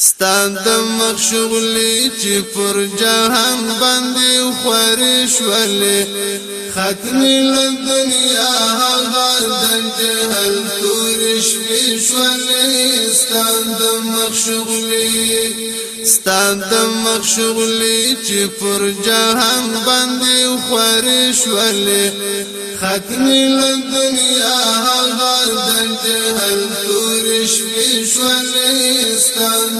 ستان د مخ شغلې چې پر جهان باندې خورې شولې ختم له دنیا هغه د جهل تور شپې شولې ستان د مخ شغلې ستان د مخ شغلې چې پر جهان باندې خورې شولې ختم له دنیا هغه د جهل تور شپې شولې ستان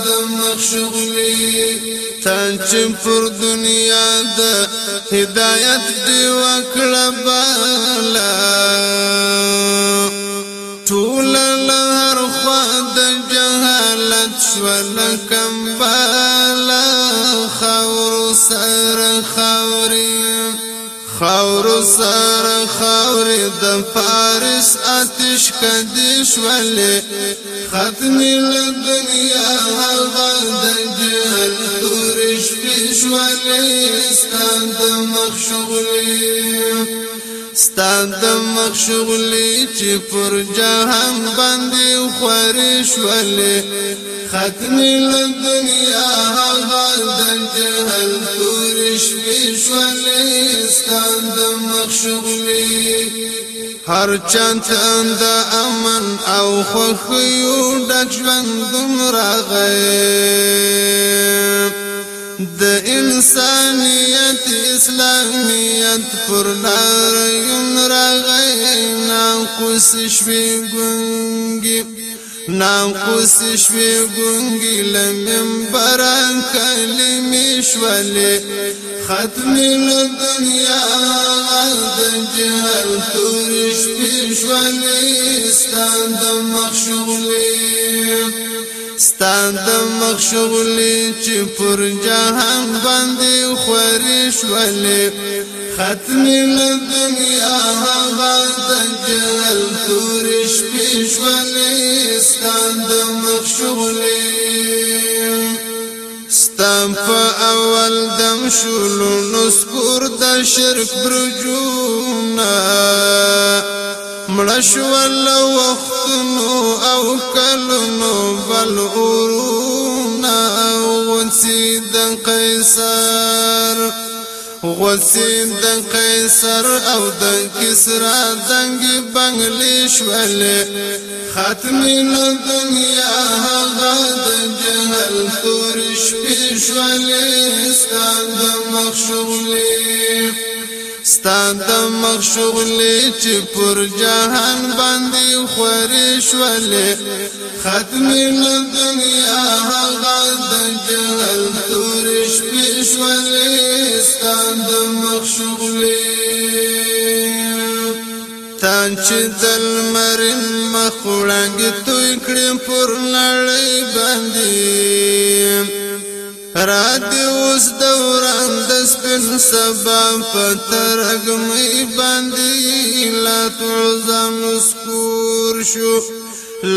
شغلي تا چې پر دنیا د هدایت دی بالا ټول لهر خوا د جهالت شول بالا خور سر خوري خاور سره خاور د فارس آتش کدیش ولې ختم له دنیا هغه د جهل تور شپش ولې ستاند مخشغلې ستاند مخشغلې چې پر جهان باندې خورش ولې ختم له دنیا هغه د جهل تور شولستان د مخشغلی هر چند د امن او خوخیو د ژوند دومره غیب د انسانیت اسلامیت پر لار یون راغی ناقص شوی ګونګی ناقص شوی ګونګی لمبر کلمې شولې ختم له دنیا د جهل تور شپې شولې ستاند مخشولې ستاند مخشولې چې پر جهان باندې خورې شولې ختم لدنیا هغه دجل تور شپې شولې ستان د مخ شغلې ستان په اول دم شولو نسکور د شرک برجونا مړ شول وخت نو او کلمو بل اورونا غنسي د قیصر غوسی د قیصر او د کسرا دنګ بنگلی شول ختم نو دنیا هغه د جهل تور شپې شول ستاند مخشولې ستاند مخشولې چې پر جهان باندې خورې شول ختم نو دنیا هغه د جهل تور شپې شول تان د مخشولې تان چې دل مرن مخړنګ توي کړم پر نړۍ باندې را دی اوس دوران د سپین سبا په ترګمې باندې لا تعظم سکور شو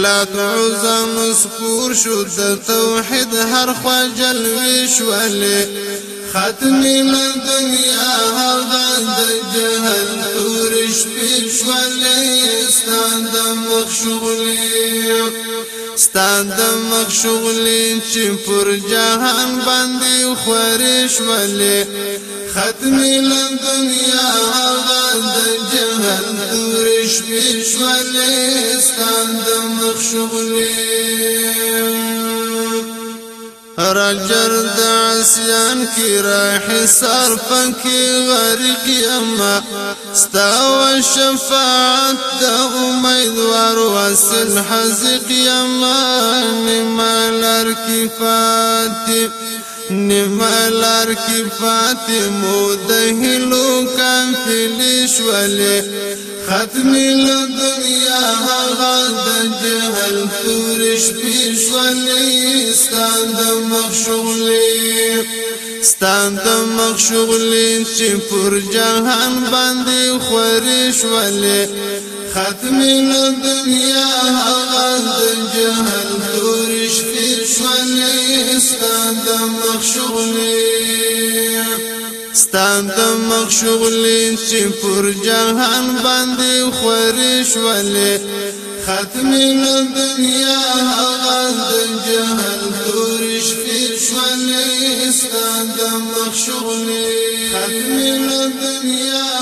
لا تعظم سکور شو د توحید هر خوا جلوې شولې ختم من دنیا هغه د جهل تور شپې شولې ستاند مخ شغلې ستاند مخ شغلې چې پر جهان باندې خورې شولې ختم من دنیا هغه د جهل تور شپې شولې ستاند مخ شغلې مرجر د عسیان کی را حسار غريق يما استوى ستاو شفاعت د امیدوار وصل حزق یما نمالر فاتي نیمالار کی فاطمو د هلو کافل شولې ختم له دنیا هغه د جهل تور شپې شولې ستاند مخشولې ستاند مخشولې چې پر جهان باندې خورې شولې ختم له دنیا هغه د جهل ستان د مخ شغلي شغلي پر جهان باندې خوري ولی ختم دنیا هغه جهان دورش تور ولی شولې ستان شغلي ختم دنیا